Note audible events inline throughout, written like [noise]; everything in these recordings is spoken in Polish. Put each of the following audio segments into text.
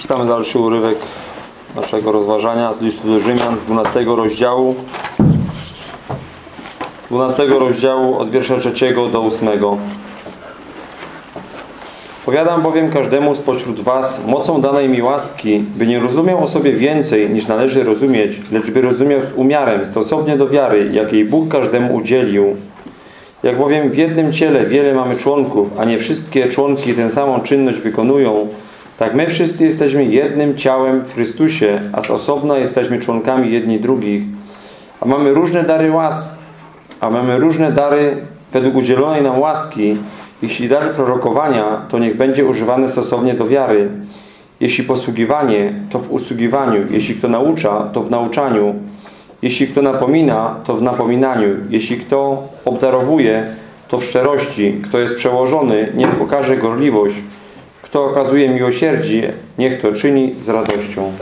Czytamy dalszy urywek naszego rozważania z listu do Rzymian z 12 rozdziału. 12 rozdziału od wiersza 3 do 8. Powiadam bowiem każdemu spośród was mocą danej mi łaski, by nie rozumiał o sobie więcej niż należy rozumieć, lecz by rozumiał z umiarem, stosownie do wiary, jakiej Bóg każdemu udzielił. Jak bowiem w jednym ciele wiele mamy członków, a nie wszystkie członki tę samą czynność wykonują, tak my wszyscy jesteśmy jednym ciałem w Chrystusie, a z osobna jesteśmy członkami jedni drugich. A mamy różne dary łask, a mamy różne dary według udzielonej nam łaski. Jeśli dar prorokowania, to niech będzie używane stosownie do wiary. Jeśli posługiwanie, to w usługiwaniu. Jeśli kto naucza, to w nauczaniu. Jeśli kto napomina, to w napominaniu. Jeśli kto obdarowuje, to w szczerości. Kto jest przełożony, niech okaże gorliwość. Kto okazuje miłosierdzie, niech to czyni z radością.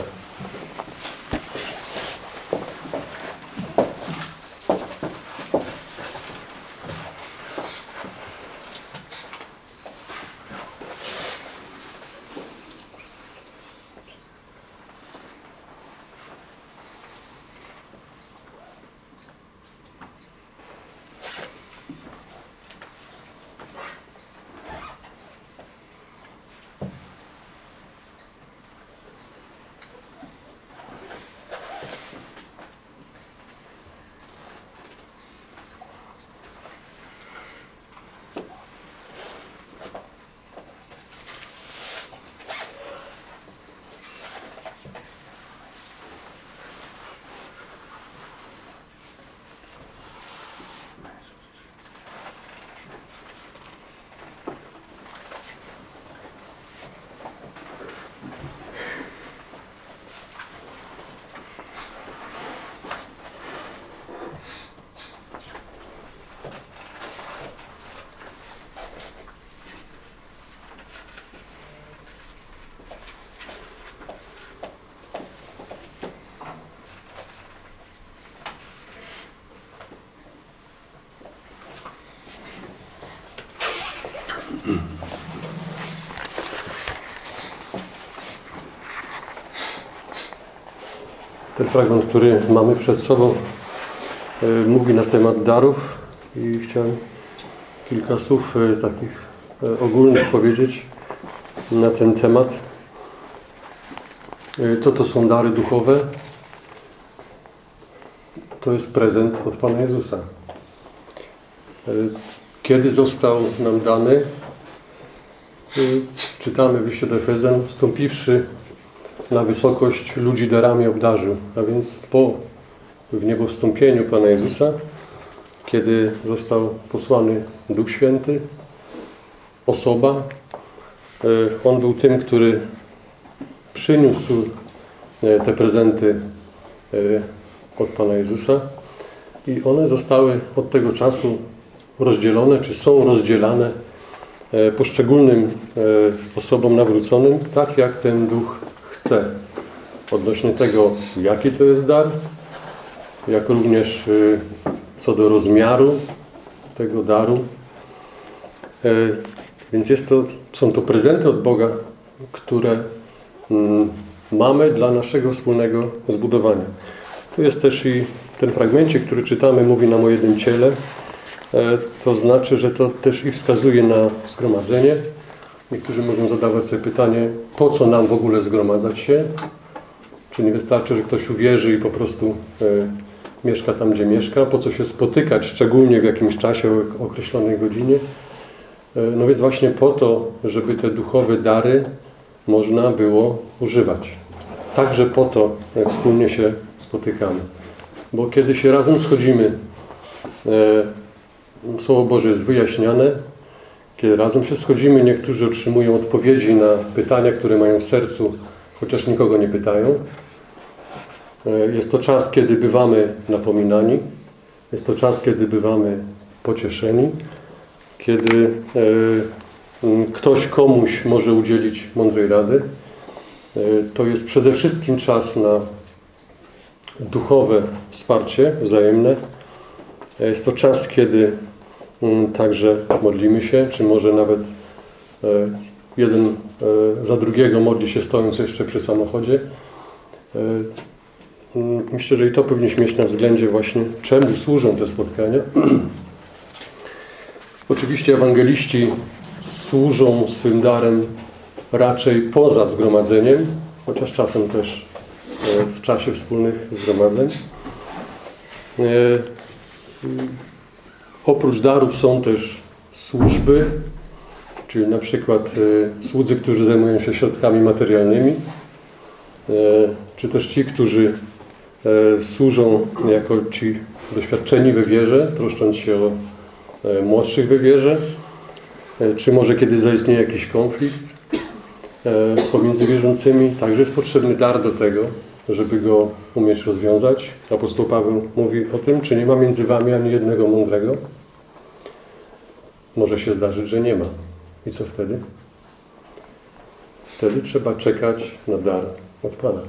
Fragment, który mamy przed sobą, e, mówi na temat darów i chciałem kilka słów e, takich e, ogólnych powiedzieć na ten temat. Co to są dary duchowe? To jest prezent od Pana Jezusa. Kiedy został nam dany? Czytamy w liście wstąpiwszy na wysokość ludzi darami obdarzył. A więc po w niebo wstąpieniu Pana Jezusa, kiedy został posłany Duch Święty, osoba, On był tym, który przyniósł te prezenty od Pana Jezusa i one zostały od tego czasu rozdzielone, czy są rozdzielane poszczególnym osobom nawróconym, tak jak ten Duch Odnośnie tego, jaki to jest dar, jak również y, co do rozmiaru tego daru. E, więc jest to, są to prezenty od Boga, które mm, mamy dla naszego wspólnego zbudowania. Tu jest też i ten fragmencie, który czytamy, mówi nam o jednym ciele. E, to znaczy, że to też i wskazuje na zgromadzenie. Niektórzy mogą zadawać sobie pytanie, po co nam w ogóle zgromadzać się? Czy nie wystarczy, że ktoś uwierzy i po prostu e, mieszka tam, gdzie mieszka? Po co się spotykać, szczególnie w jakimś czasie o określonej godzinie? E, no więc właśnie po to, żeby te duchowe dary można było używać. Także po to jak wspólnie się spotykamy. Bo kiedy się razem schodzimy, e, Słowo Boże jest wyjaśniane, kiedy razem się schodzimy, niektórzy otrzymują odpowiedzi na pytania, które mają w sercu, chociaż nikogo nie pytają. E, jest to czas, kiedy bywamy napominani. Jest to czas, kiedy bywamy pocieszeni. Kiedy e, ktoś komuś może udzielić mądrej rady. E, to jest przede wszystkim czas na duchowe wsparcie wzajemne. Jest to czas, kiedy Także modlimy się, czy może nawet jeden e, za drugiego modli się stojąc jeszcze przy samochodzie. E, mm, Myślę, że i to powinniśmy mieć na względzie właśnie, czemu służą te spotkania. [clears throat] Oczywiście ewangeliści służą swym darem raczej poza zgromadzeniem, chociaż czasem też e, w czasie wspólnych zgromadzeń. Oprócz darów są też służby, czyli na przykład e, słudzy, którzy zajmują się środkami materialnymi, e, czy też ci, którzy e, służą jako ci doświadczeni we wierze, troszcząc się o młodszych we wierze, czy może kiedy zaistnieje jakiś konflikt pomiędzy wierzącymi, także jest potrzebny dar do tego, żeby go umieć rozwiązać. Apostoł Paweł mówi o tym, czy nie ma między wami ani jednego mądrego. Może się zdarzyć, że nie ma. I co wtedy? Wtedy trzeba czekać na dar od Pana.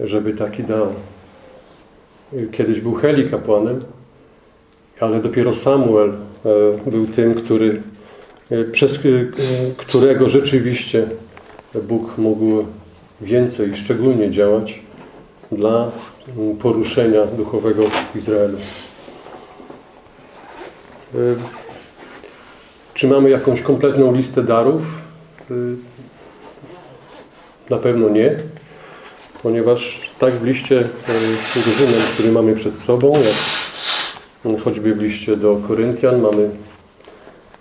Żeby taki dał. Kiedyś był Heli kapłanem, ale dopiero Samuel e, był tym, który, e, przez e, którego rzeczywiście Bóg mógł więcej, szczególnie działać dla mm, poruszenia duchowego Izraelu. Czy mamy jakąś kompletną listę darów? Na pewno nie, ponieważ tak w liście który mamy przed sobą, jak choćby w liście do Koryntian mamy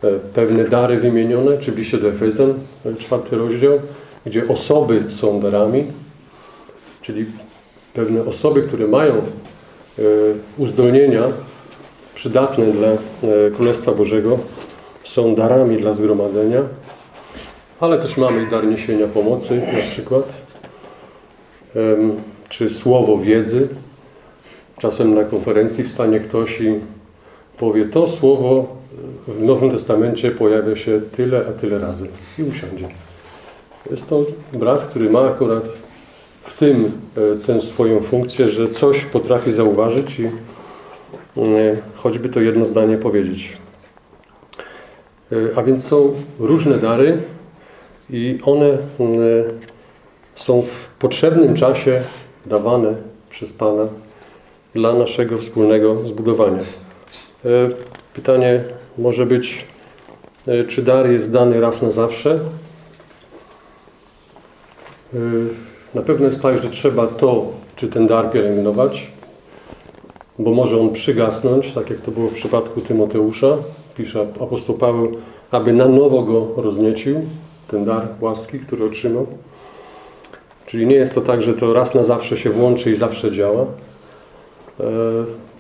e, pewne dary wymienione, czy w liście do Efezjan, e, czwarty rozdział, gdzie osoby są darami, czyli pewne osoby, które mają e, uzdolnienia przydatne dla e, Królestwa Bożego, są darami dla zgromadzenia, ale też mamy dar niesienia pomocy na przykład, czy słowo wiedzy. Czasem na konferencji wstanie ktoś i powie, to słowo w Nowym Testamencie pojawia się tyle, a tyle razy i usiądzie. Jest to brat, który ma akurat w tym e, tę swoją funkcję, że coś potrafi zauważyć i e, choćby to jedno zdanie powiedzieć. E, A więc są różne dary i one e, są w potrzebnym czasie dawane przez Pana dla naszego wspólnego zbudowania. Pytanie może być, czy dar jest dany raz na zawsze? E, Na pewno jest tak, że trzeba to, czy ten dar pielęgnować, bo może on przygasnąć, tak jak to było w przypadku Tymoteusza. Pisze apostoł Paweł, aby na nowo go rozniecił, ten dar łaski, który otrzymał. Czyli nie jest to tak, że to raz na zawsze się włączy i zawsze działa. E,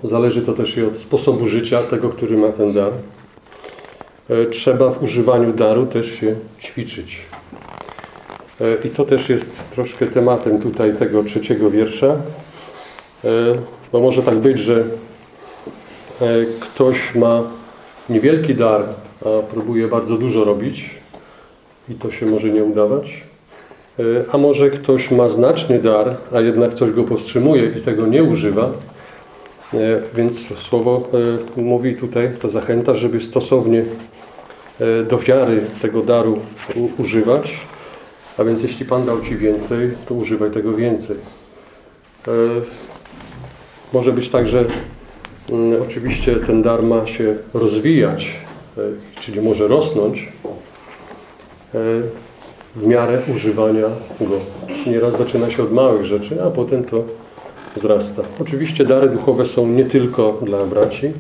Zależy to też i od sposobu życia tego, który ma ten dar. E, Trzeba w używaniu daru też się ćwiczyć. E, I to też jest troszkę tematem tutaj tego trzeciego wiersza. E, Bo może tak być, że e, ktoś ma niewielki dar, a próbuje bardzo dużo robić i to się może nie udawać. A może ktoś ma znaczny dar, a jednak coś go powstrzymuje i tego nie używa. Więc słowo mówi tutaj, to zachęta, żeby stosownie do wiary tego daru używać. A więc jeśli Pan dał Ci więcej, to używaj tego więcej. E, Może być tak, że mm, oczywiście ten dar ma się rozwijać, e, czyli może rosnąć e, w miarę używania go. Nieraz zaczyna się od małych rzeczy, a potem to wzrasta. Oczywiście dary duchowe są nie tylko dla braci,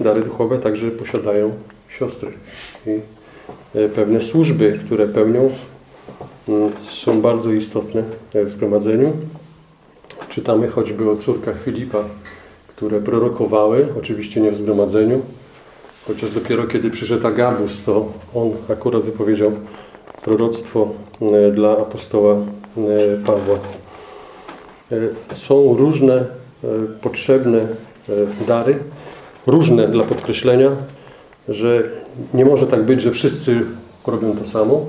dary duchowe także posiadają siostry. I pewne służby, które pełnią, są bardzo istotne w zgromadzeniu. Czytamy choćby o córkach Filipa, które prorokowały, oczywiście nie w zgromadzeniu, chociaż dopiero kiedy przyszedł Agabus, to on akurat wypowiedział proroctwo e, dla apostoła e, Pawła. E, Są różne potrzebne dary, różne dla podkreślenia, że nie może tak być, że wszyscy robią to samo,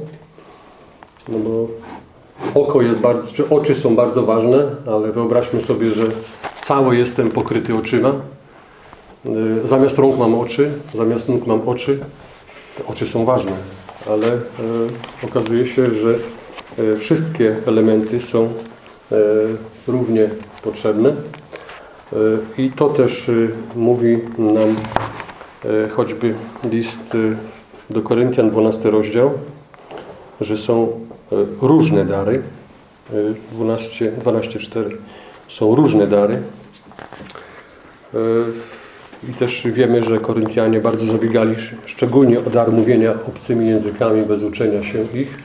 no bo oko jest bardzo, czy oczy są bardzo ważne, ale wyobraźmy sobie, że cały jestem pokryty oczyma. Y, Zamiast rąk mam oczy, zamiast nóg mam oczy. Te oczy są ważne, ale e, okazuje się, że e, wszystkie elementy są e, równie potrzebne. I to też mówi nam choćby list do Koryntian, 12 rozdział, że są różne dary. E, 12, 12,4 są różne dary. E, I też wiemy, że Koryntianie bardzo zabiegali sz- szczególnie o dar mówienia obcymi językami bez uczenia się ich,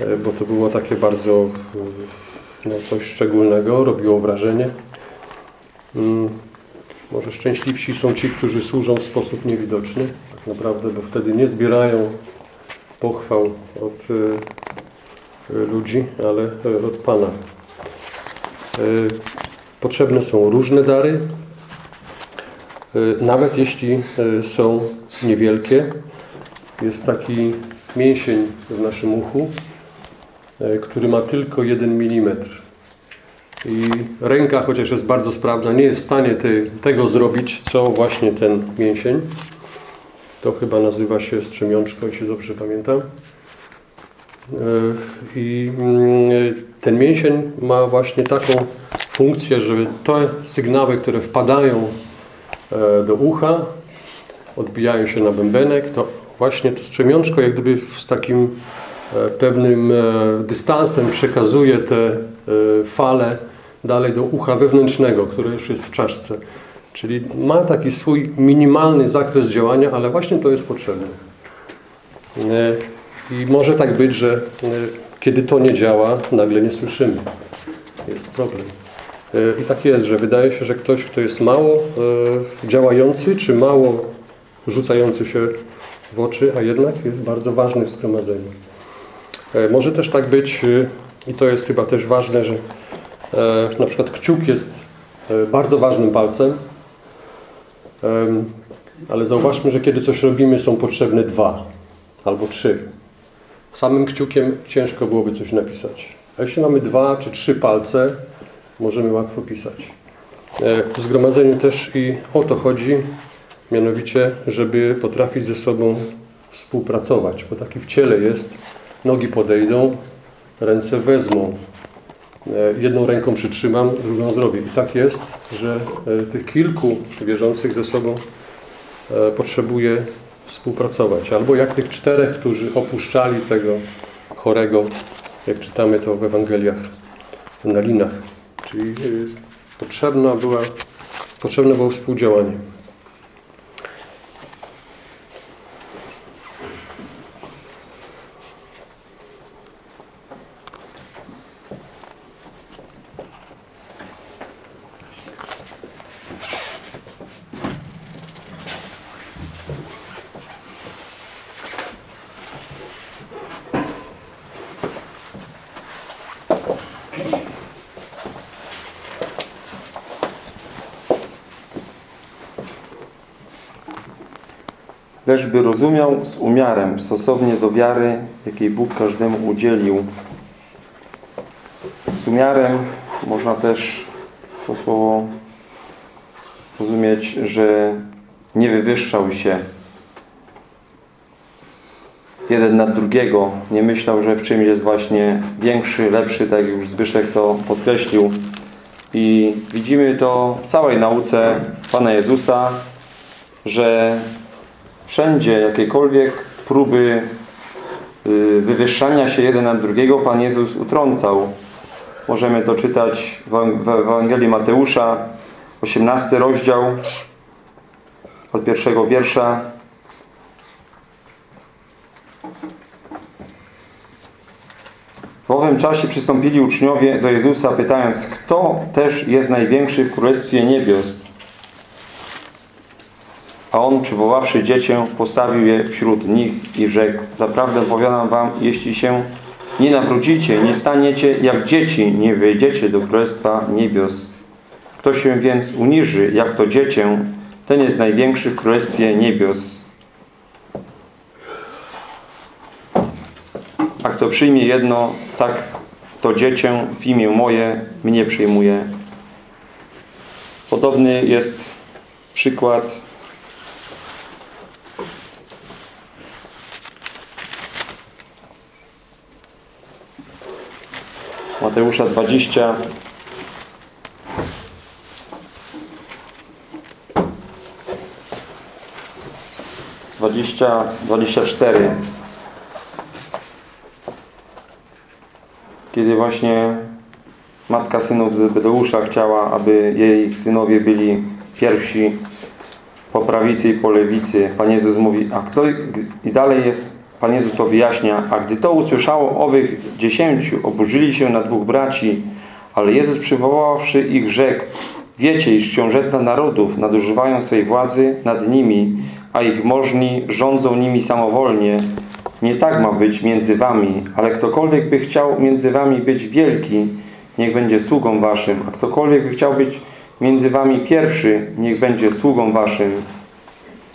e, bo to było takie bardzo e, no, coś szczególnego, robiło wrażenie. Mm, Może szczęśliwsi są ci, którzy służą w sposób niewidoczny, tak naprawdę, bo wtedy nie zbierają pochwał od e, ludzi, ale e, od Pana. E, Potrzebne są różne dary, e, nawet jeśli są niewielkie. Jest taki mięsień w naszym uchu, który ma tylko 1 mm. I ręka, chociaż jest bardzo sprawna, nie jest w stanie tej, tego zrobić, co właśnie ten mięsień. To chyba nazywa się strzemiączko, jeśli dobrze pamiętam. E, I mm, ten mięsień ma właśnie taką funkcję, żeby te sygnały, które wpadają e, do ucha, odbijają się na bębenek, to właśnie to strzemiączko jak gdyby z takim e, pewnym dystansem przekazuje te fale dalej do ucha wewnętrznego, które już jest w czaszce. Czyli ma taki swój minimalny zakres działania, ale właśnie to jest potrzebne. E, I może tak być, że e, kiedy to nie działa, nagle nie słyszymy. Jest problem. E, I tak jest, że wydaje się, że ktoś, kto jest mało działający, czy mało rzucający się w oczy, a jednak jest bardzo ważny w zgromadzeniu. Może też tak być, i to jest chyba też ważne, że na przykład kciuk jest bardzo ważnym palcem, Em, ale zauważmy, że kiedy coś robimy, są potrzebne dwa albo trzy. Samym kciukiem ciężko byłoby coś napisać. A jeśli mamy dwa czy trzy palce, możemy łatwo pisać. E, W zgromadzeniu też i o to chodzi, mianowicie, żeby potrafić ze sobą współpracować, bo taki w ciele jest, nogi podejdą, ręce wezmą, jedną ręką przytrzymam, drugą zrobię. I tak jest, że e, tych kilku wierzących ze sobą e, potrzebuje współpracować. Albo jak tych czterech, którzy opuszczali tego chorego, jak czytamy to w Ewangeliach na linach. Czyli e, potrzebna była, potrzebne było współdziałanie. Lecz by rozumiał z umiarem, stosownie do wiary, jakiej Bóg każdemu udzielił. Z umiarem można też to słowo rozumieć, że nie wywyższał się jeden nad drugiego. Nie myślał, że w czymś jest właśnie większy, lepszy, tak jak już Zbyszek to podkreślił. I widzimy to w całej nauce Pana Jezusa, że wszędzie jakiekolwiek próby y, wywyższania się jeden nad drugiego Pan Jezus utrącał. Możemy to czytać w Ewangelii Mateusza, 18 rozdział, od pierwszego wiersza. W owym czasie przystąpili uczniowie do Jezusa, pytając, kto też jest największy w Królestwie Niebios? A on, przywoławszy dziecię, postawił je wśród nich i rzekł, zaprawdę powiadam wam, jeśli się nie nawrócicie, nie staniecie jak dzieci, nie wejdziecie do Królestwa Niebios. Kto się więc uniży, jak to dziecię, ten jest największy w Królestwie Niebios. A kto przyjmie jedno, tak to dziecię w imię moje mnie przyjmuje. Podobny jest przykład Mateusza 20. Dwadzieścia, dwadzieścia cztery. Kiedy właśnie matka synów Zebedeusza chciała, aby jej synowie byli pierwsi po prawicy i po lewicy. Pan Jezus mówi, a kto i dalej jest, Pan Jezus to wyjaśnia, a gdy to usłyszało owych dziesięciu, oburzyli się na dwóch braci, ale Jezus przywoławszy ich rzekł, wiecie, iż książęta narodów nadużywają swej władzy nad nimi, a ich możni rządzą nimi samowolnie. Nie tak ma być między wami, ale ktokolwiek by chciał między wami być wielki, niech będzie sługą waszym, a ktokolwiek by chciał być między wami pierwszy, niech będzie sługą waszym.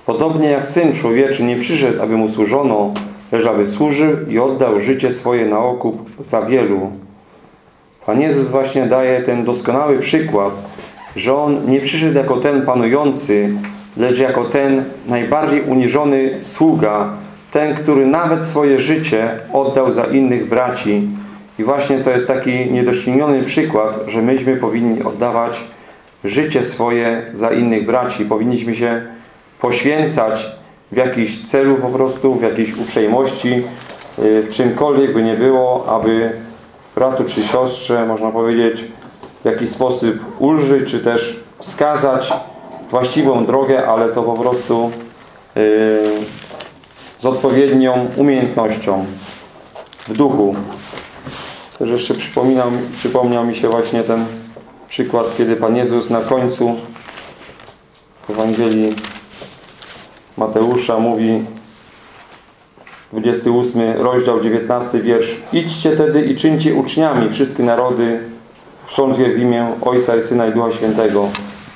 Podobnie jak Syn Człowieczy nie przyszedł, aby mu służono, lecz aby służył i oddał życie swoje na okup za wielu. Pan Jezus właśnie daje ten doskonały przykład, że On nie przyszedł jako ten panujący, lecz jako ten najbardziej uniżony sługa, ten, który nawet swoje życie oddał za innych braci. I właśnie to jest taki niedościgniony przykład, że myśmy powinni oddawać życie swoje za innych braci. Powinniśmy się poświęcać w jakiś celu po prostu, w jakiejś uprzejmości, w czymkolwiek by nie było, aby bratu czy siostrze, można powiedzieć, w jakiś sposób ulżyć, czy też wskazać właściwą drogę, ale to po prostu yy, z odpowiednią umiejętnością w duchu. Też jeszcze przypominał, przypomniał mi się właśnie ten przykład, kiedy Pan Jezus na końcu Ewangelii Mateusza mówi 28 rozdział 19 wiersz Idźcie tedy i czyńcie uczniami wszystkie narody chrząc je w imię Ojca i Syna i Ducha Świętego.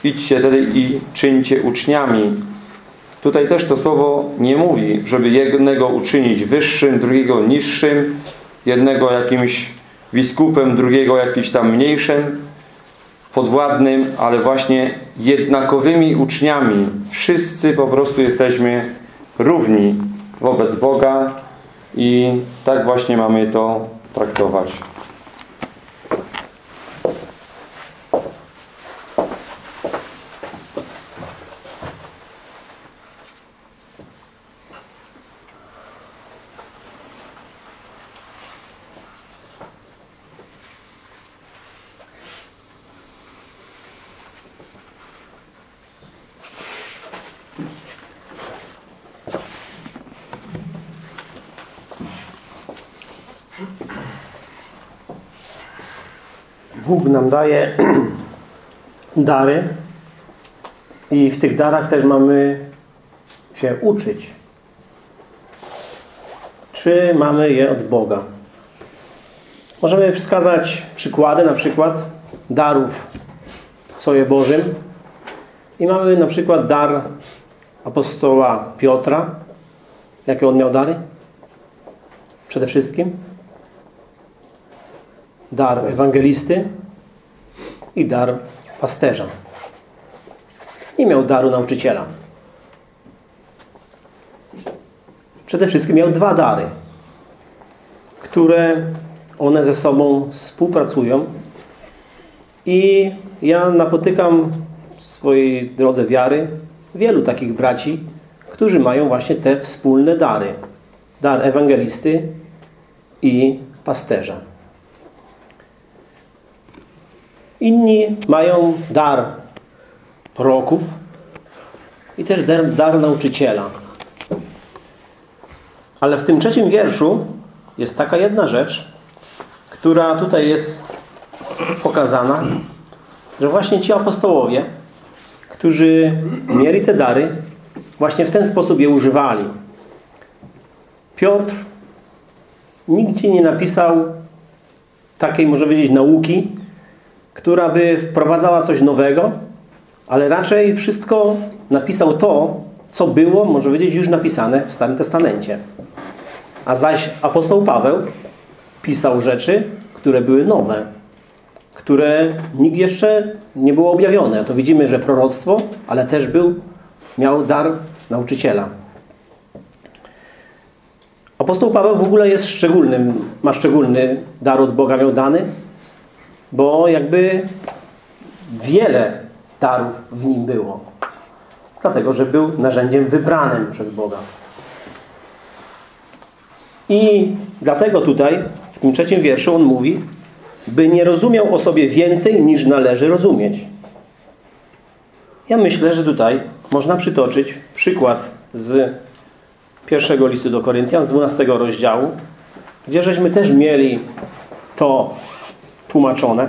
Idźcie tedy i czyńcie uczniami. Tutaj też to słowo nie mówi, żeby jednego uczynić wyższym, drugiego niższym, jednego jakimś biskupem, drugiego jakimś tam mniejszym, podwładnym, ale właśnie jednakowymi uczniami. Wszyscy po prostu jesteśmy równi wobec Boga i tak właśnie mamy to traktować. Bóg nam daje [clears throat] dary i w tych darach też mamy się uczyć. Czy mamy je od Boga? Możemy wskazać przykłady, na przykład darów w Słowie Bożym. I mamy na przykład dar apostoła Piotra. Jakie on miał dary? Przede wszystkim dar ewangelisty i dar pasterza. Nie miał daru nauczyciela. Przede wszystkim miał dwa dary, które one ze sobą współpracują i ja napotykam w swojej drodze wiary wielu takich braci, którzy mają właśnie te wspólne dary. Dar ewangelisty i pasterza. Inni mają dar proroków i też dar, dar nauczyciela. Ale w tym trzecim wierszu jest taka jedna rzecz, która tutaj jest pokazana, że właśnie ci apostołowie, którzy mieli te dary, właśnie w ten sposób je używali. Piotr nigdzie nie napisał takiej, może powiedzieć, nauki, która by wprowadzała coś nowego, ale raczej wszystko napisał to, co było, może powiedzieć, już napisane w Starym Testamencie. A zaś apostoł Paweł pisał rzeczy, które były nowe, które nikt jeszcze nie było objawione. To widzimy, że proroctwo, ale też był, miał dar nauczyciela. Apostoł Paweł w ogóle jest szczególnym, ma szczególny dar od Boga miał dany, bo jakby wiele darów w nim było. Dlatego, że był narzędziem wybranym przez Boga. I dlatego tutaj, w tym trzecim wierszu on mówi, by nie rozumiał o sobie więcej niż należy rozumieć. Ja myślę, że tutaj można przytoczyć przykład z pierwszego listu do Koryntian, z 12 rozdziału, gdzie żeśmy też mieli to tłumaczone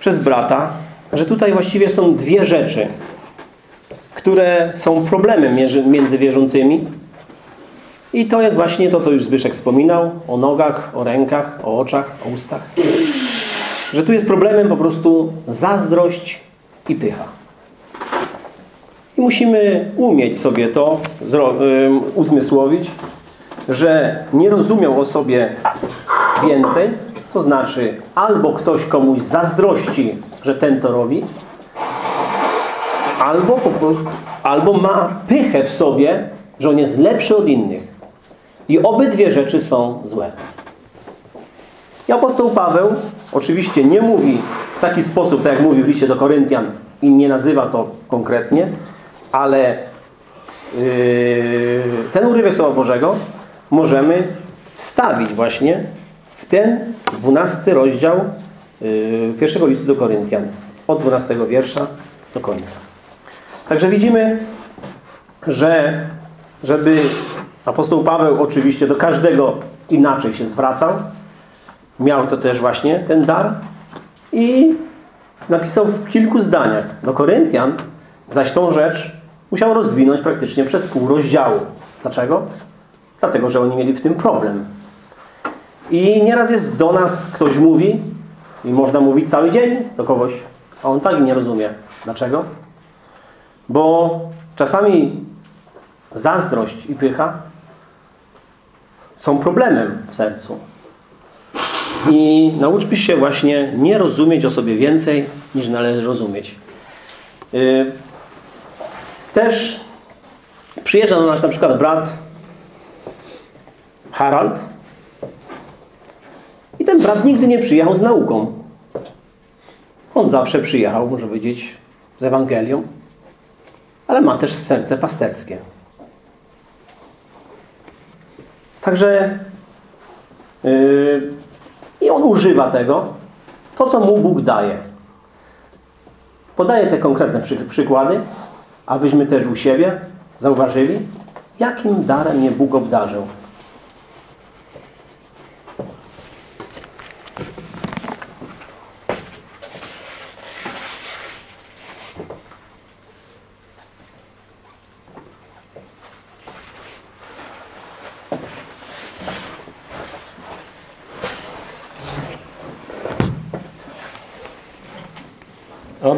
przez brata, że tutaj właściwie są dwie rzeczy, które są problemem między- wierzącymi. I to jest właśnie to, co już Zbyszek wspominał, o nogach, o rękach, o oczach, o ustach. Że tu jest problemem po prostu zazdrość i pycha. I musimy umieć sobie to uzmysłowić, że nie rozumiał o sobie więcej, to znaczy albo ktoś komuś zazdrości, że ten to robi, albo po prostu, albo ma pychę w sobie, że on jest lepszy od innych. I obydwie rzeczy są złe. I apostoł Paweł oczywiście nie mówi w taki sposób, tak jak mówił w liście do Koryntian i nie nazywa to konkretnie, ale yy, ten urywek Słowa Bożego możemy wstawić właśnie w ten 12 rozdział yy, pierwszego listu do Koryntian. Od 12 wiersza do końca. Także widzimy, że żeby apostoł Paweł oczywiście do każdego inaczej się zwracał, miał to też właśnie ten dar i napisał w kilku zdaniach. Do Koryntian zaś tą rzecz musiał rozwinąć praktycznie przez pół rozdziału. Dlaczego? Dlatego, że oni mieli w tym problem. I nieraz jest do nas ktoś mówi i można mówić cały dzień do kogoś, a on tak nie rozumie. Dlaczego? Bo czasami zazdrość i pycha są problemem w sercu. I nauczmy się właśnie nie rozumieć o sobie więcej, niż należy rozumieć. Yy, Też przyjeżdża do nas na przykład brat Harald i ten brat nigdy nie przyjechał z nauką. On zawsze przyjechał, może powiedzieć, z Ewangelią, ale ma też serce pasterskie. Także yy, i on używa tego, to co mu Bóg daje. Podaję te konkretne przy, przykłady, abyśmy też u siebie zauważyli, jakim darem mnie Bóg obdarzył.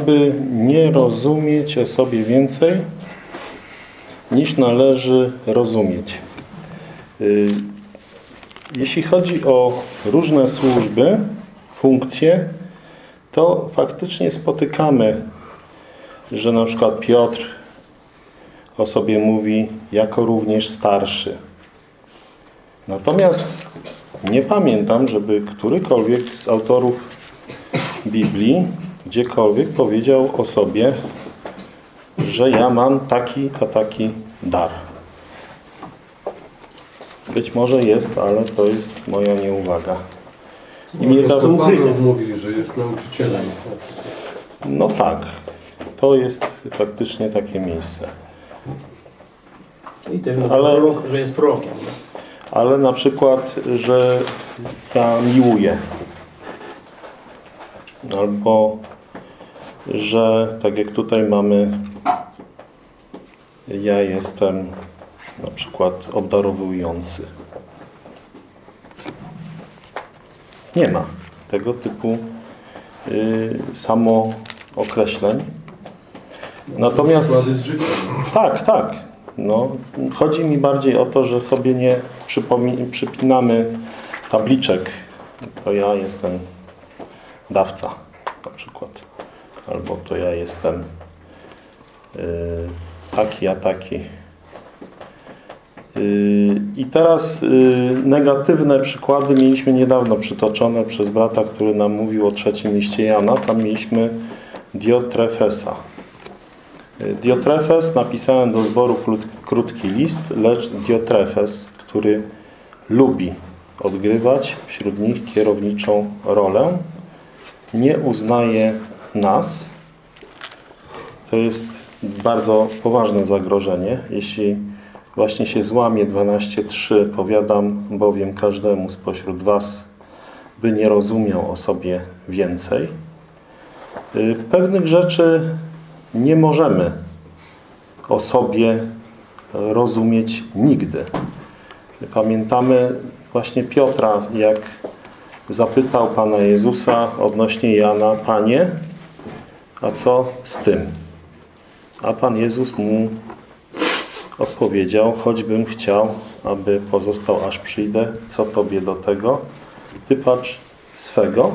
Aby nie rozumieć o sobie więcej, niż należy rozumieć. Y, Jeśli chodzi o różne służby, funkcje, to faktycznie spotykamy, że na przykład Piotr o sobie mówi jako również starszy. Natomiast nie pamiętam, żeby którykolwiek z autorów Biblii gdziekolwiek powiedział o sobie, że ja mam taki a taki dar. Być może jest, ale to jest moja nieuwaga. I mnie Apostoł tam, Paweł mówi, że jest nauczycielem. na przykład. no tak, to jest faktycznie takie miejsce. I też, Ale- prorok, że jest prorokiem. nie? Ale na przykład, że ja miłuję. Albo, że tak jak tutaj mamy, ja jestem na przykład obdarowujący. Nie ma tego typu y, samo określeń. Natomiast tak, tak. No, chodzi mi bardziej o to, że sobie nie przypinamy tabliczek. To ja jestem dawca na przykład. Albo to ja jestem yy, taki, a taki. Yy, I teraz yy, negatywne przykłady mieliśmy niedawno przytoczone przez brata, który nam mówił o trzecim liście Jana. Tam mieliśmy Diotrefesa. Diotrefes napisałem do zboru krót- krótki list, lecz Diotrefes, który lubi odgrywać wśród nich kierowniczą rolę, nie uznaje nas. To jest bardzo poważne zagrożenie. Jeśli właśnie się złamie 12.3, powiadam bowiem każdemu spośród was, by nie rozumiał o sobie więcej. Y, Pewnych rzeczy nie możemy o sobie rozumieć nigdy. Pamiętamy właśnie Piotra, jak zapytał Pana Jezusa odnośnie Jana, Panie, a co z tym? A Pan Jezus mu odpowiedział, choćbym chciał, aby pozostał aż przyjdę, co Tobie do tego? Ty patrz swego.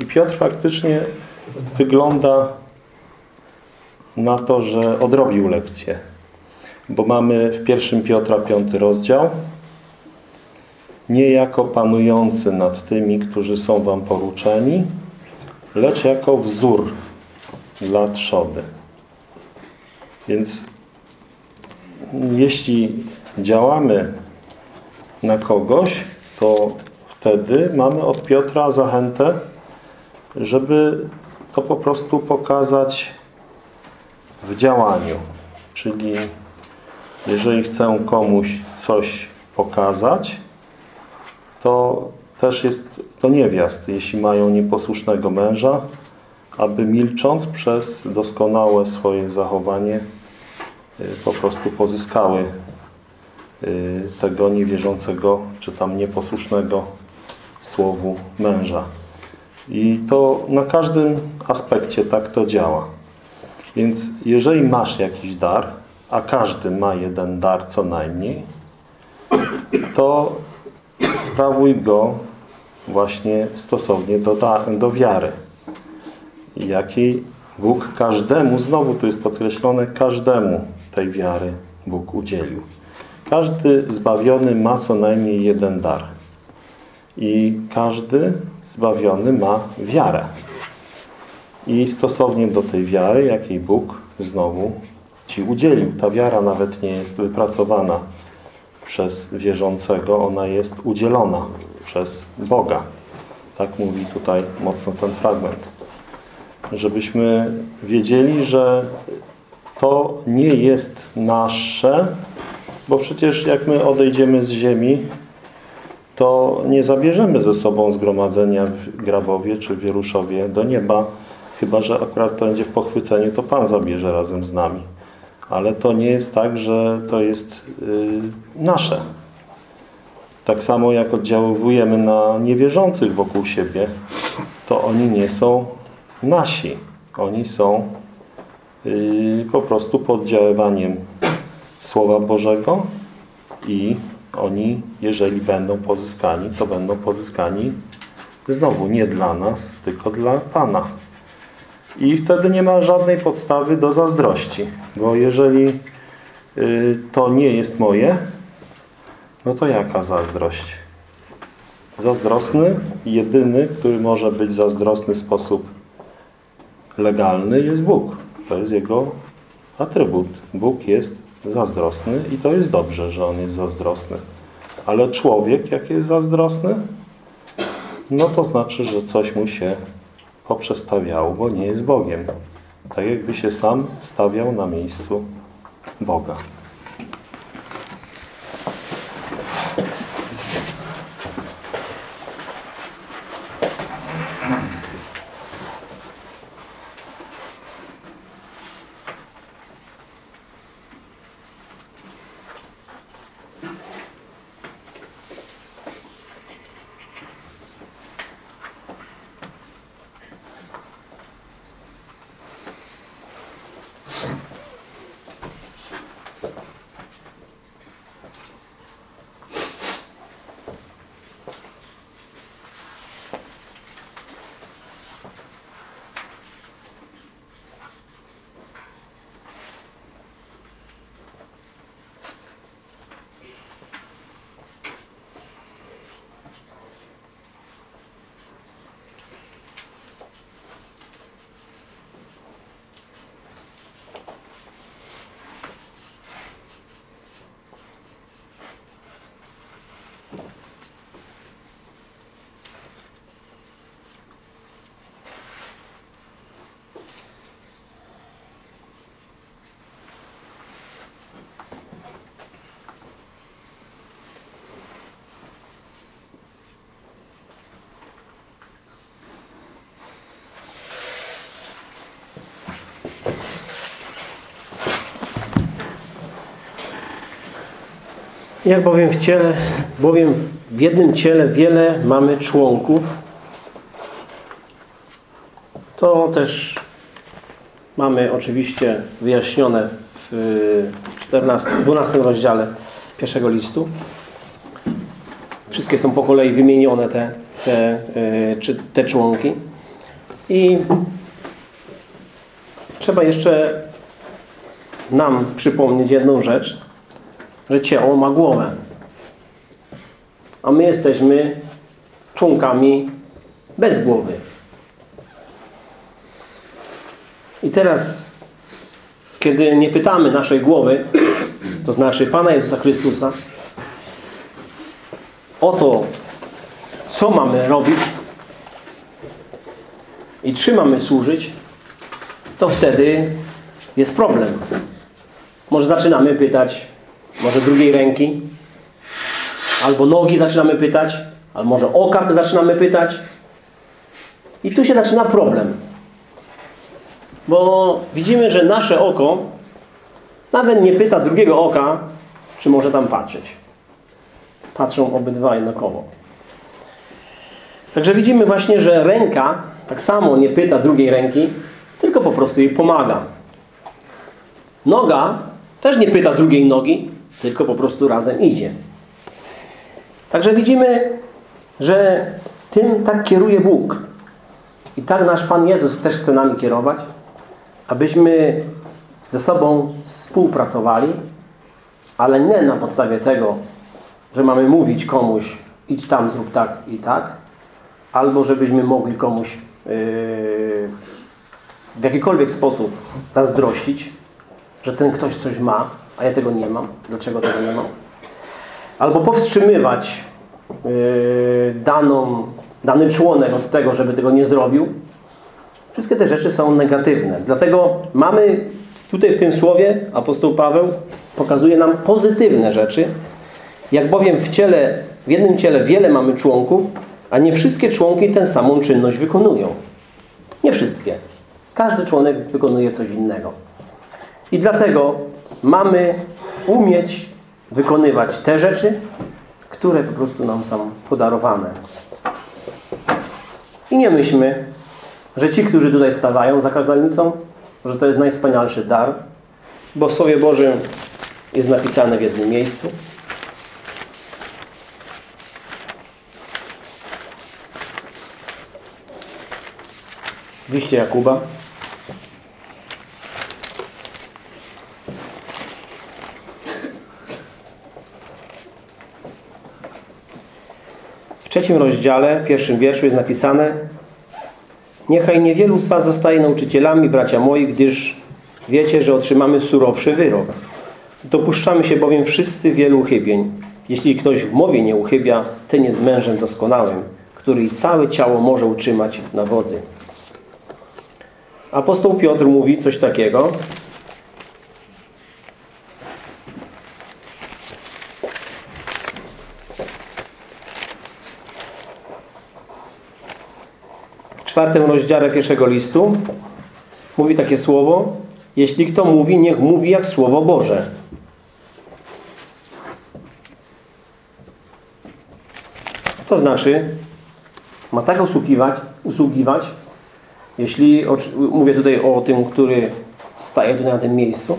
I Piotr faktycznie wygląda na to, że odrobił lekcję. Bo mamy w pierwszym Piotra piąty rozdział. Nie jako panujący nad tymi, którzy są Wam poruczeni, lecz jako wzór dla trzody. Więc jeśli działamy na kogoś, to wtedy mamy od Piotra zachętę, żeby to po prostu pokazać w działaniu. Czyli jeżeli chcę komuś coś pokazać, to też jest to niewiast, jeśli mają nieposłusznego męża, aby milcząc przez doskonałe swoje zachowanie y, po prostu pozyskały y, tego niewierzącego, czy tam nieposłusznego słowu męża. I to na każdym aspekcie tak to działa. Więc jeżeli masz jakiś dar, a każdy ma jeden dar co najmniej, to sprawuj go właśnie stosownie do, do wiary, jakiej Bóg każdemu, znowu tu jest podkreślone, każdemu tej wiary Bóg udzielił. Każdy zbawiony ma co najmniej jeden dar. I każdy zbawiony ma wiarę. I stosownie do tej wiary, jakiej Bóg znowu Ci udzielił. Ta wiara nawet nie jest wypracowana przez wierzącego, ona jest udzielona przez Boga. Tak mówi tutaj mocno ten fragment. Żebyśmy wiedzieli, że to nie jest nasze, bo przecież jak my odejdziemy z ziemi, to nie zabierzemy ze sobą zgromadzenia w Grabowie czy w Wieruszowie do nieba, chyba że akurat to będzie w pochwyceniu, to Pan zabierze razem z nami. Ale to nie jest tak, że to jest y, nasze. Tak samo jak oddziaływujemy na niewierzących wokół siebie, to oni nie są nasi. Oni są y, po prostu pod oddziaływaniem Słowa Bożego i oni, jeżeli będą pozyskani, to będą pozyskani znowu nie dla nas, tylko dla Pana. I wtedy nie ma żadnej podstawy do zazdrości, bo jeżeli y, to nie jest moje, no to jaka zazdrość? Zazdrosny, jedyny, który może być zazdrosny w sposób legalny jest Bóg. To jest Jego atrybut. Bóg jest zazdrosny i to jest dobrze, że On jest zazdrosny. Ale człowiek, jak jest zazdrosny, no to znaczy, że coś mu się poprzestawiało, bo nie jest Bogiem. Tak jakby się sam stawiał na miejscu Boga. Jak bowiem w ciele, bowiem w jednym ciele wiele mamy członków, to też mamy oczywiście wyjaśnione w 14, 12 rozdziale pierwszego listu. Wszystkie są po kolei wymienione te, te, y, czy te członki. I trzeba jeszcze nam przypomnieć jedną rzecz, że ciało ma głowę. A my jesteśmy członkami bez głowy. I teraz, kiedy nie pytamy naszej głowy, to znaczy Pana Jezusa Chrystusa, o to, co mamy robić i czy mamy służyć, to wtedy jest problem. Może zaczynamy pytać, może drugiej ręki, albo nogi zaczynamy pytać, albo może oka zaczynamy pytać. I tu się zaczyna problem. Bo widzimy, że nasze oko nawet nie pyta drugiego oka, czy może tam patrzeć. Patrzą obydwa jednakowo. Także widzimy właśnie, że ręka tak samo nie pyta drugiej ręki, tylko po prostu jej pomaga. Noga też nie pyta drugiej nogi, tylko po prostu razem idzie. Także widzimy, że tym tak kieruje Bóg. I tak nasz Pan Jezus też chce nami kierować, abyśmy ze sobą współpracowali, ale nie na podstawie tego, że mamy mówić komuś idź tam, zrób tak i tak, albo żebyśmy mogli komuś yy, w jakikolwiek sposób zazdrościć, że ten ktoś coś ma, a ja tego nie mam. Dlaczego tego nie mam? Albo powstrzymywać yy, daną, dany członek od tego, żeby tego nie zrobił. Wszystkie te rzeczy są negatywne. Dlatego mamy tutaj w tym słowie apostoł Paweł pokazuje nam pozytywne rzeczy. Jak bowiem w ciele, w jednym ciele wiele mamy członków, a nie wszystkie członki tę samą czynność wykonują. Nie wszystkie. Każdy członek wykonuje coś innego. I dlatego mamy umieć wykonywać te rzeczy, które po prostu nam są podarowane. I nie myślmy, że ci, którzy tutaj stawają za kazalnicą, że to jest najwspanialszy dar, bo w Słowie Bożym jest napisane w jednym miejscu. W liście Jakuba. Trzecim rozdziale, pierwszym wierszu jest napisane Niechaj niewielu z was zostaje nauczycielami, bracia moi, gdyż wiecie, że otrzymamy surowszy wyrok. Dopuszczamy się bowiem wszyscy wielu uchybień. Jeśli ktoś w mowie nie uchybia, ten jest mężem doskonałym, który i całe ciało może utrzymać na wodzy. Apostoł Piotr mówi coś takiego. Czwartym rozdziale pierwszego listu mówi takie słowo Jeśli kto mówi, niech mówi jak Słowo Boże. To znaczy, ma tak usługiwać, usługiwać jeśli, mówię tutaj o tym, który staje tu na tym miejscu,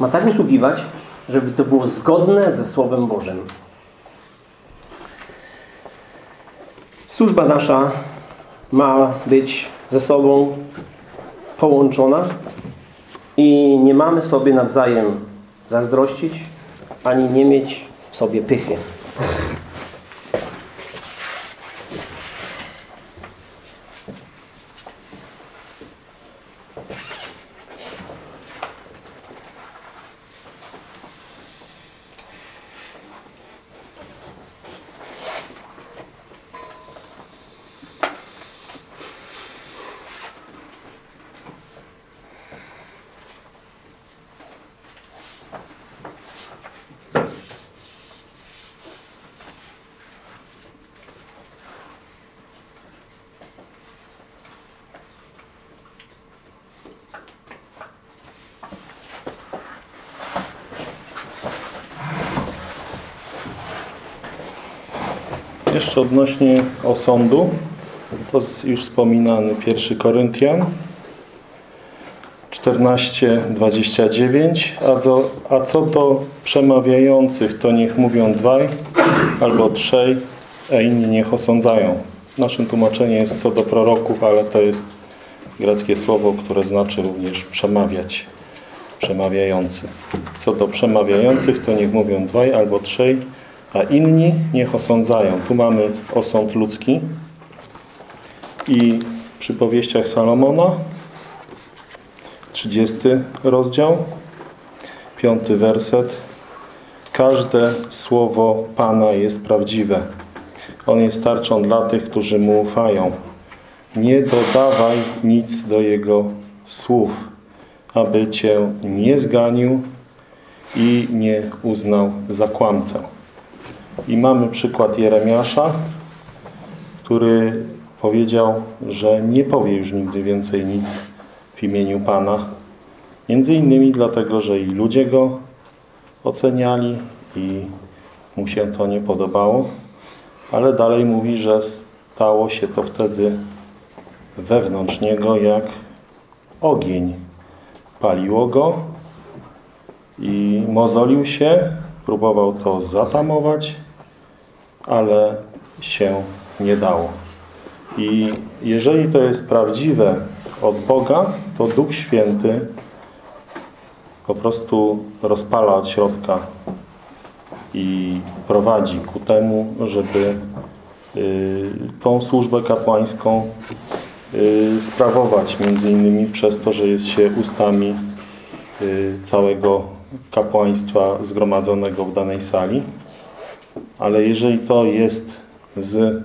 ma tak usługiwać, żeby to było zgodne ze Słowem Bożym. Służba nasza ma być ze sobą połączona i nie mamy sobie nawzajem zazdrościć, ani nie mieć sobie pychy. Jeszcze odnośnie osądu, to już wspominany 1 Koryntian 14:29, a, co- a co do przemawiających, to niech mówią dwaj albo trzej, a inni niech osądzają. W naszym tłumaczeniu jest co do proroków, ale to jest greckie słowo, które znaczy również przemawiać, przemawiający. Co do przemawiających, to niech mówią dwaj albo trzej, a inni niech osądzają. Tu mamy osąd ludzki i w przypowieściach Salomona 30 rozdział, piąty werset. Każde słowo Pana jest prawdziwe. On jest tarczą dla tych, którzy Mu ufają. Nie dodawaj nic do Jego słów, aby Cię nie zganił i nie uznał za kłamcę. I mamy przykład Jeremiasza, który powiedział, że nie powie już nigdy więcej nic w imieniu Pana. Między innymi dlatego, że i ludzie go oceniali i mu się to nie podobało, ale dalej mówi, że stało się to wtedy wewnątrz niego jak ogień. Paliło go i mozolił się, próbował to zatamować, ale się nie dało. I jeżeli to jest prawdziwe od Boga, to Duch Święty po prostu rozpala od środka i prowadzi ku temu, żeby y, tą służbę kapłańską y, sprawować, między innymi przez to, że jest się ustami y, całego kapłaństwa zgromadzonego w danej sali. Ale jeżeli to jest z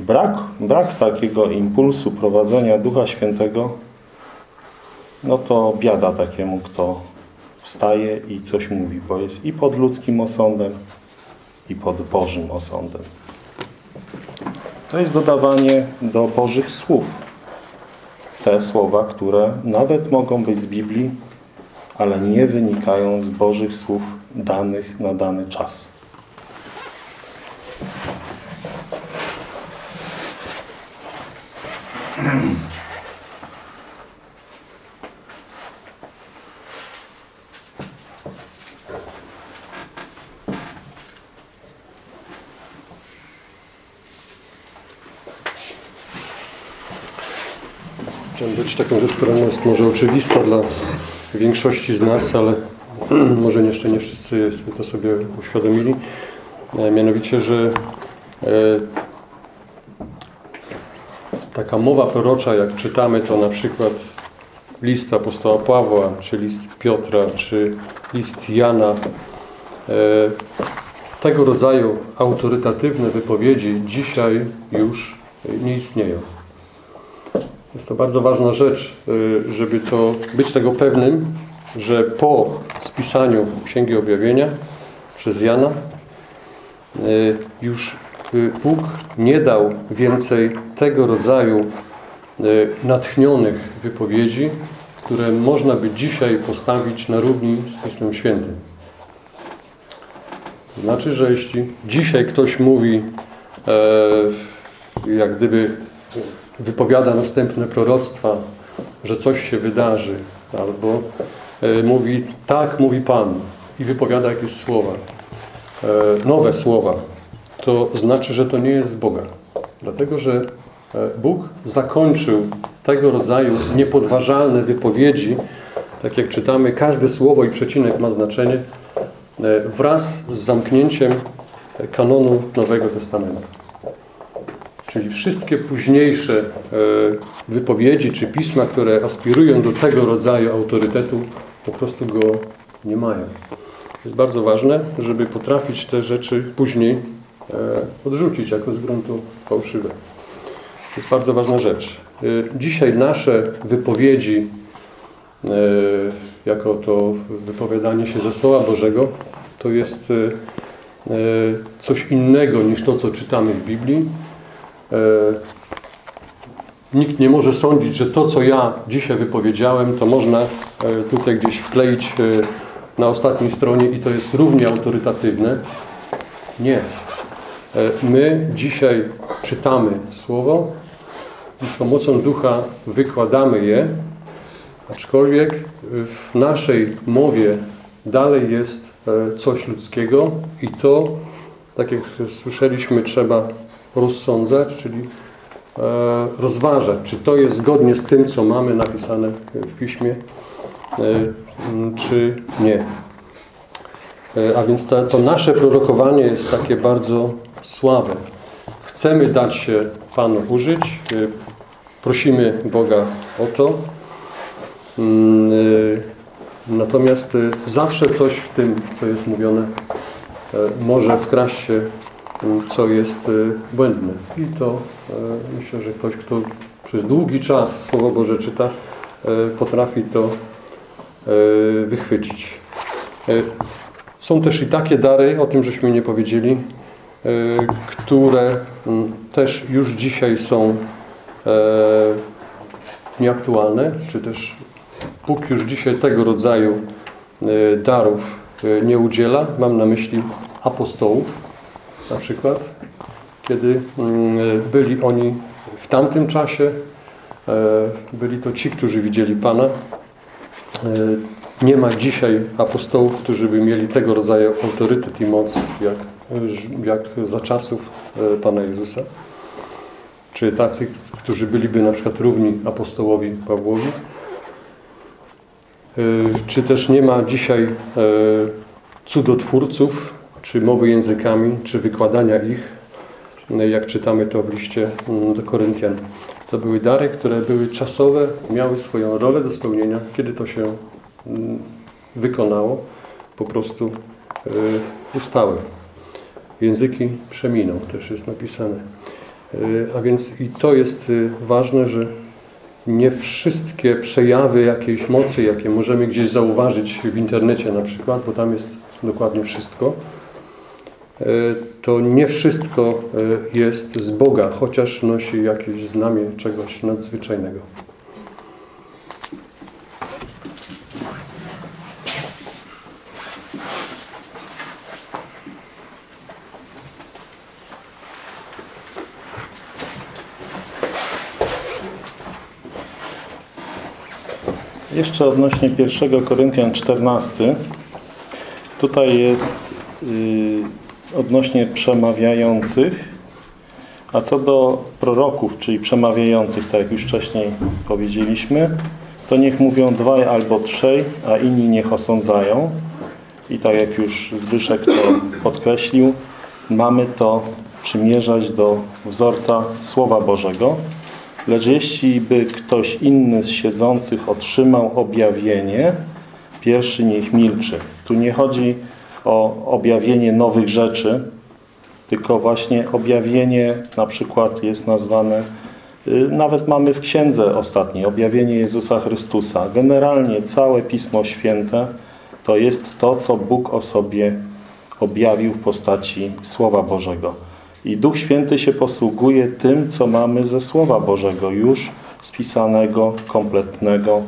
brak, brak takiego impulsu prowadzenia Ducha Świętego, no to biada takiemu, kto wstaje i coś mówi, bo jest i pod ludzkim osądem, i pod Bożym osądem. To jest dodawanie do Bożych słów. Te słowa, które nawet mogą być z Biblii, ale nie wynikają z Bożych słów danych na dany czas. Chciałem powiedzieć taką rzecz, która jest może oczywista dla większości z nas, ale [clears throat] może jeszcze nie wszyscy to sobie uświadomili. E, Mianowicie, że e, taka mowa prorocza, jak czytamy to na przykład list apostoła Pawła, czy list Piotra, czy list Jana, e, tego rodzaju autorytatywne wypowiedzi dzisiaj już nie istnieją. Jest to bardzo ważna rzecz, y, żeby to być tego pewnym, że po spisaniu Księgi Objawienia przez Jana y, już Bóg nie dał więcej tego rodzaju natchnionych wypowiedzi, które można by dzisiaj postawić na równi z Pismem Świętym. Znaczy, że jeśli dzisiaj ktoś mówi, e, jak gdyby wypowiada następne proroctwa, że coś się wydarzy, albo e, mówi, tak mówi Pan i wypowiada jakieś słowa, e, nowe słowa, to znaczy, że to nie jest z Boga. Dlatego, że e, Bóg zakończył tego rodzaju niepodważalne wypowiedzi, tak jak czytamy, każde słowo i przecinek ma znaczenie, e, wraz z zamknięciem kanonu Nowego Testamentu. Czyli wszystkie późniejsze e, wypowiedzi czy pisma, które aspirują do tego rodzaju autorytetu, po prostu go nie mają. Jest bardzo ważne, żeby potrafić te rzeczy później odrzucić jako z gruntu fałszywe. To jest bardzo ważna rzecz. E, Dzisiaj nasze wypowiedzi, jako to wypowiadanie się ze Słowa Bożego, to jest coś innego niż to, co czytamy w Biblii. Nikt nie może sądzić, że to, co ja dzisiaj wypowiedziałem, to można tutaj gdzieś wkleić na ostatniej stronie i to jest równie autorytatywne. Nie. E, My dzisiaj czytamy Słowo i z pomocą Ducha wykładamy je, aczkolwiek w naszej mowie dalej jest e, coś ludzkiego i to, tak jak słyszeliśmy, trzeba rozsądzać, czyli e, rozważać, czy to jest zgodnie z tym, co mamy napisane w Piśmie, czy nie. A więc ta, to nasze prorokowanie jest takie bardzo słabe. Chcemy dać się Panu użyć. e, Prosimy Boga o to. Mm, e, Natomiast e, zawsze coś w tym, co jest mówione, e, może wkraść się, co jest błędne. I to e, myślę, że ktoś, kto przez długi czas Słowo Boże czyta, e, potrafi to wychwycić. Są też i takie dary, o tym żeśmy nie powiedzieli, które mm, też już dzisiaj są e, nieaktualne, czy też Bóg już dzisiaj tego rodzaju e, darów e, nie udziela. Mam na myśli apostołów na przykład, kiedy mm, e, byli oni w tamtym czasie, e, byli to ci, którzy widzieli Pana, E, Nie ma dzisiaj apostołów, którzy by mieli tego rodzaju autorytet i moc, jak, jak za czasów e, Pana Jezusa. Czy tacy, którzy byliby na przykład równi apostołowi Pawłowi. E, Czy też nie ma dzisiaj e, cudotwórców, czy mowy językami, czy wykładania ich, jak czytamy to w liście mm, do Koryntian. To były dary, które były czasowe, miały swoją rolę do spełnienia, kiedy to się mm, wykonało, po prostu ustały. Języki przeminą, też jest napisane. Y, a więc i to jest y, ważne, że nie wszystkie przejawy jakiejś mocy, jakie możemy gdzieś zauważyć w internecie na przykład, bo tam jest dokładnie wszystko, y, to nie wszystko jest z Boga, chociaż nosi jakieś znamie czegoś nadzwyczajnego. Jeszcze odnośnie 1 Koryntian 14. Tutaj jest y, odnośnie przemawiających. A co do proroków, czyli przemawiających, tak jak już wcześniej powiedzieliśmy, to niech mówią dwaj albo trzej, a inni niech osądzają. I tak jak już Zbyszek to podkreślił, mamy to przymierzać do wzorca Słowa Bożego. Lecz jeśli by ktoś inny z siedzących otrzymał objawienie, pierwszy niech milczy. Tu nie chodzi o objawienie nowych rzeczy, tylko właśnie objawienie na przykład jest nazwane, y, nawet mamy w księdze ostatniej, objawienie Jezusa Chrystusa. Generalnie całe Pismo Święte to jest to, co Bóg o sobie objawił w postaci Słowa Bożego. I Duch Święty się posługuje tym, co mamy ze Słowa Bożego, już spisanego, kompletnego.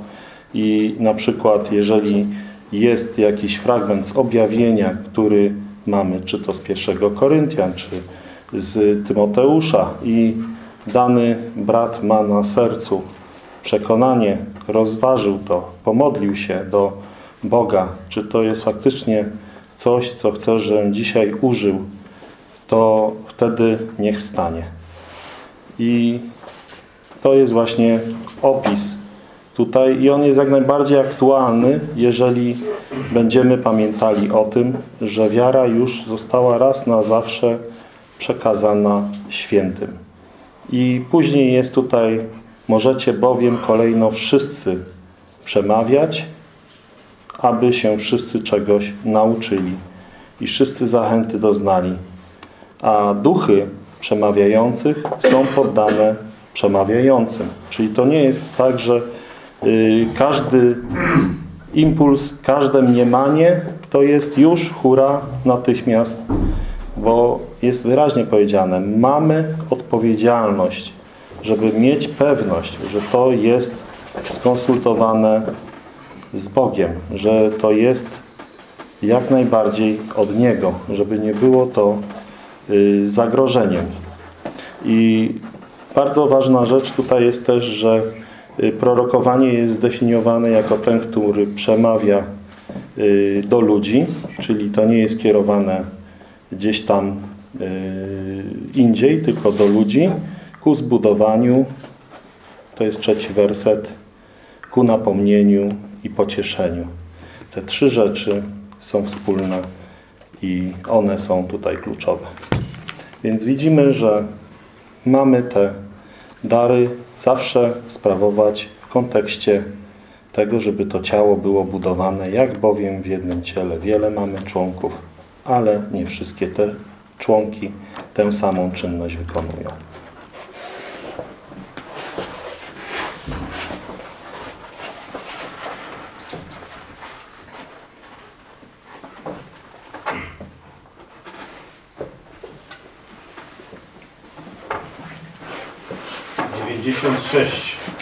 I na przykład, jeżeli jest jakiś fragment z objawienia, który mamy, czy to z pierwszego Koryntian, czy z Tymoteusza i dany brat ma na sercu przekonanie, rozważył to, pomodlił się do Boga, czy to jest faktycznie coś, co chce, żebym dzisiaj użył, to wtedy niech wstanie. I to jest właśnie opis tutaj i on jest jak najbardziej aktualny, jeżeli będziemy pamiętali o tym, że wiara już została raz na zawsze przekazana świętym. I później jest tutaj, możecie bowiem kolejno wszyscy przemawiać, aby się wszyscy czegoś nauczyli i wszyscy zachęty doznali. A duchy przemawiających są poddane przemawiającym. Czyli to nie jest tak, że y, każdy impuls, każde mniemanie to jest już hura natychmiast, bo jest wyraźnie powiedziane, mamy odpowiedzialność, żeby mieć pewność, że to jest skonsultowane z Bogiem, że to jest jak najbardziej od Niego, żeby nie było to zagrożeniem. I bardzo ważna rzecz tutaj jest też, że y, prorokowanie jest zdefiniowane jako ten, który przemawia y, do ludzi, czyli to nie jest kierowane gdzieś tam y, indziej, tylko do ludzi, ku zbudowaniu, to jest trzeci werset, ku napomnieniu i pocieszeniu. Te trzy rzeczy są wspólne i one są tutaj kluczowe. Więc widzimy, że mamy te dary zawsze sprawować w kontekście tego, żeby to ciało było budowane, jak bowiem w jednym ciele wiele mamy członków, ale nie wszystkie te członki tę samą czynność wykonują. 1006.